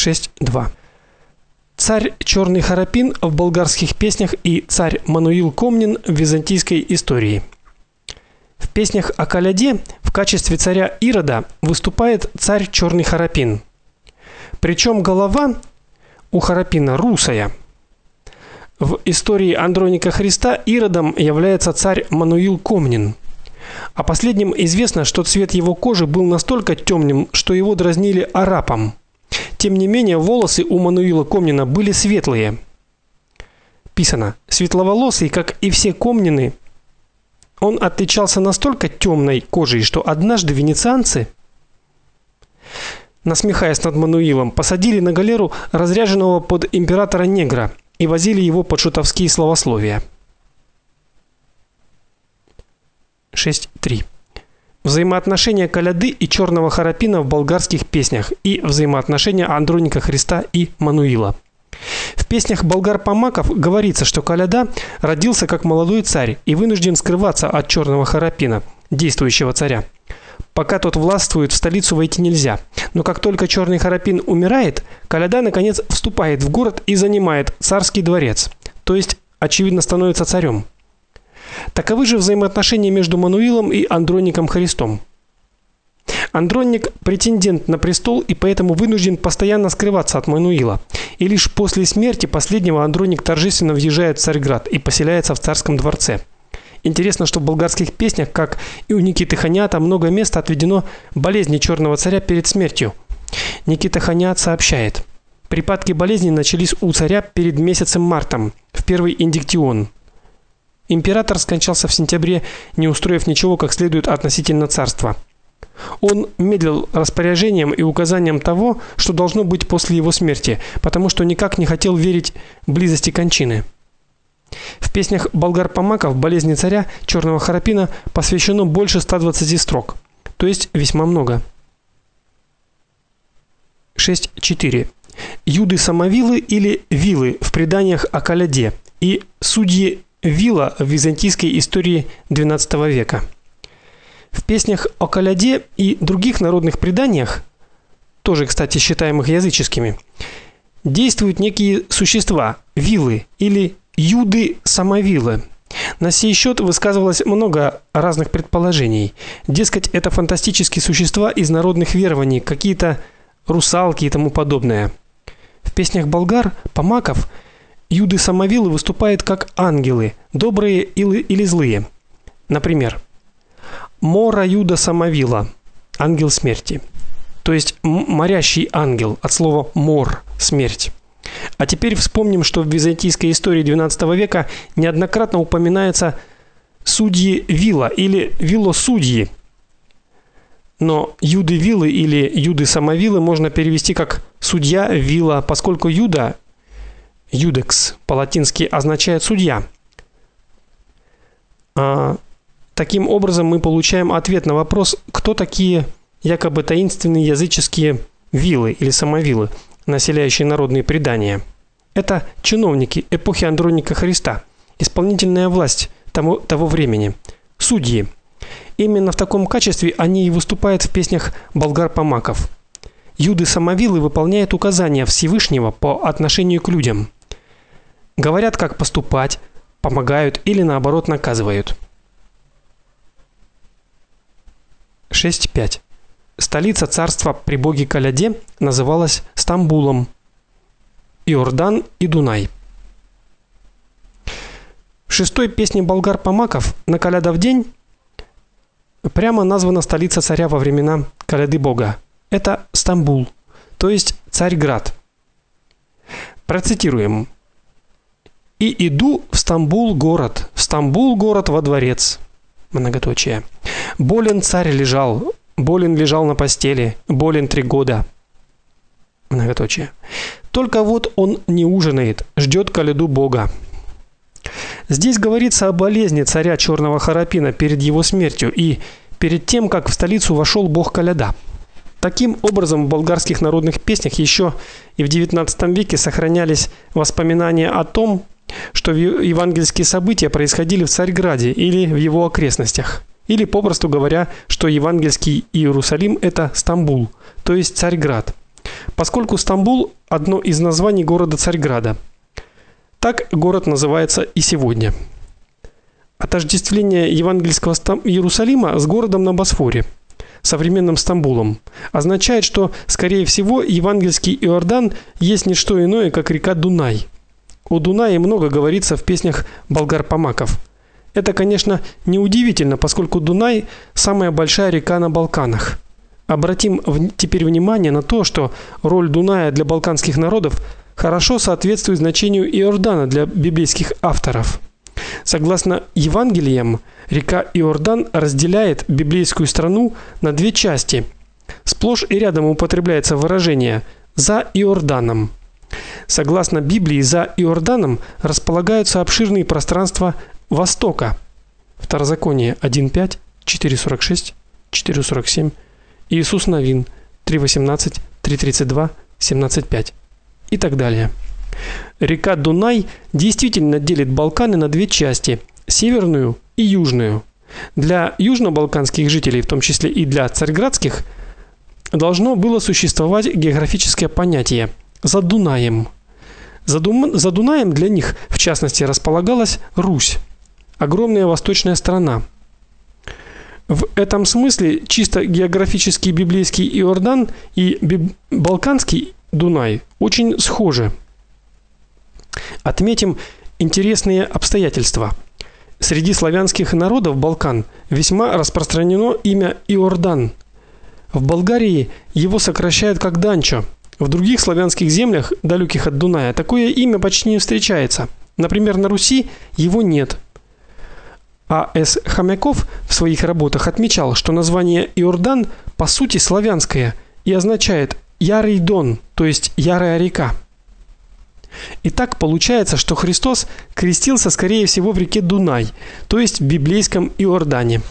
6.2. Царь Черный Харапин в болгарских песнях и царь Мануил Комнин в византийской истории. В песнях о Каляде в качестве царя Ирода выступает царь Черный Харапин. Причем голова у Харапина русая. В истории Андроника Христа Иродом является царь Мануил Комнин. О последнем известно, что цвет его кожи был настолько темным, что его дразнили арапом. Тем не менее, волосы у Мануила Комнина были светлые. Писано: светловолосый, как и все комнины, он отличался настолько темной кожей, что однажды венецианцы, насмехаясь над Мануилом, посадили на галеру разряженного под императора негра и возили его под шутовские словословия. 6.3. Взаимоотношения Коляды и Черного Харапина в болгарских песнях и взаимоотношения Андроника Христа и Мануила. В песнях болгар-помаков говорится, что Коляда родился как молодой царь и вынужден скрываться от Черного Харапина, действующего царя. Пока тот властвует, в столицу войти нельзя. Но как только Черный Харапин умирает, Коляда наконец вступает в город и занимает царский дворец, то есть очевидно становится царем. Таковы же взаимоотношения между Мануилом и Андроником Христом. Андроник претендент на престол и поэтому вынужден постоянно скрываться от Мануила. И лишь после смерти последнего Андроник торжественно въезжает в Царьград и поселяется в царском дворце. Интересно, что в болгарских песнях, как и у Никиты Ханята, много места отведено болезни черного царя перед смертью. Никита Ханят сообщает: Припадки болезни начались у царя перед месяцем мартом, в первый индиктион. Император скончался в сентябре, не устроив ничего как следует относительно царства. Он медлил распоряжением и указанием того, что должно быть после его смерти, потому что никак не хотел верить близости кончины. В песнях болгар-помаков болезни царя Черного Харапина посвящено больше 120 строк, то есть весьма много. 6.4. Юды-самовилы или вилы в преданиях о Каляде и судьи вилла в византийской истории XII века. В песнях о Каляде и других народных преданиях, тоже, кстати, считаемых языческими, действуют некие существа, вилы или юды-самовилы. На сей счет высказывалось много разных предположений. Дескать, это фантастические существа из народных верований, какие-то русалки и тому подобное. В песнях болгар, помаков – Юды-самовилы выступают как ангелы, добрые или, злые. Например, Мора Юда самовила, ангел смерти. То есть морящий ангел от слова мор смерть. А теперь вспомним, что в византийской истории XII века неоднократно упоминается судьи вила или вилосудьи. Но юды вилы или юды самовилы можно перевести как судья вила, поскольку юда Юдекс по-латински означает судья. А, таким образом мы получаем ответ на вопрос, кто такие якобы таинственные языческие вилы или самовилы, населяющие народные предания. Это чиновники эпохи Андроника Христа, исполнительная власть того того времени, судьи. Именно в таком качестве они и выступают в песнях болгар-помаков. Юды-самовилы выполняют указания Всевышнего по отношению к людям говорят, как поступать, помогают или наоборот наказывают. 6.5. Столица царства при боге Каляде называлась Стамбулом. Иордан и Дунай. В шестой песне болгар-помаков на Калядов день прямо названа столица царя во времена Каляды бога. Это Стамбул, то есть Царьград. Процитируем. И иду в Стамбул город, в Стамбул город во дворец. Многоточие. Болен царь лежал, болен лежал на постели, болен три года. Многоточие. Только вот он не ужинает, ждет коляду Бога. Здесь говорится о болезни царя Черного Харапина перед его смертью и перед тем, как в столицу вошел бог Коляда. Таким образом, в болгарских народных песнях еще и в XIX веке сохранялись воспоминания о том, что евангельские события происходили в Царьграде или в его окрестностях. Или попросту говоря, что евангельский Иерусалим это Стамбул, то есть Царьград. поскольку Стамбул одно из названий города Царьграда. Так город называется и сегодня. Отождествление евангельского Иерусалима с городом на Босфоре, современным Стамбулом, означает, что скорее всего евангельский Иордан есть не что иное, как река Дунай. О Дунае много говорится в песнях болгар-помаков. Это, конечно, неудивительно, поскольку Дунай самая большая река на Балканах. Обратим теперь внимание на то, что роль Дуная для балканских народов хорошо соответствует значению Иордана для библейских авторов. Согласно Евангелиям, река Иордан разделяет библейскую страну на две части. Сплошь и рядом употребляется выражение за Иорданом. Согласно Библии, за Иорданом располагаются обширные пространства востока. Второзаконие 1:5, 4:46, 4:47. Иисус Новин 3:18, 3:32, 17:5 и так далее. Река Дунай действительно делит Балканы на две части: северную и южную. Для южно-балканских жителей, в том числе и для царьградских, должно было существовать географическое понятие за Дунаем. За, Дум... за Дунаем для них, в частности, располагалась Русь, огромная восточная страна. В этом смысле чисто географический библейский Иордан и биб... Балканский Дунай очень схожи. Отметим интересные обстоятельства. Среди славянских народов Балкан весьма распространено имя Иордан. В Болгарии его сокращают как Данчо. В других славянских землях, далеких от Дуная, такое имя почти не встречается. Например, на Руси его нет. А. С. Хомяков в своих работах отмечал, что название Иордан по сути славянское и означает Ярый Дон, то есть ярая река. Итак, получается, что Христос крестился скорее всего в реке Дунай, то есть в библейском Иордане.